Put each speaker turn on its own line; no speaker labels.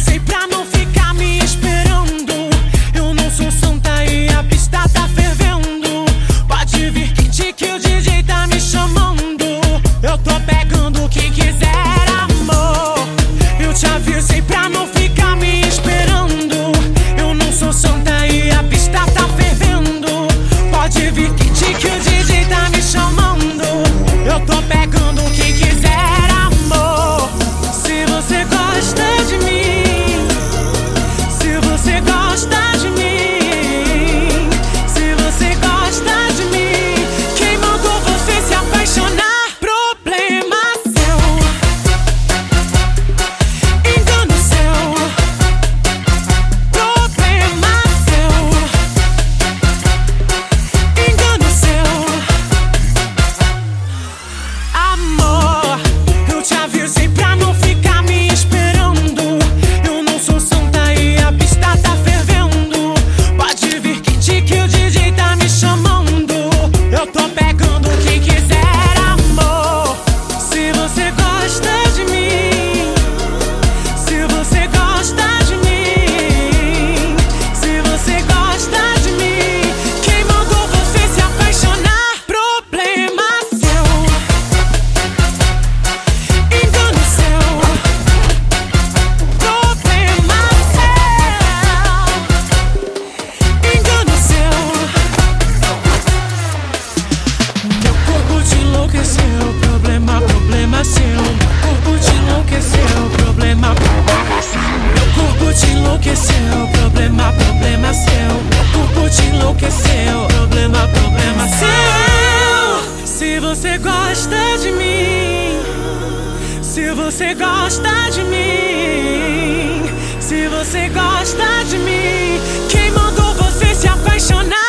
say enlouqueceu, problema, problema seu. Meu corpo te enlouqueceu, problema, problema seu. Se você gosta de mim, se você gosta de mim, se você gosta de mim, quem mandou você se apaixonar?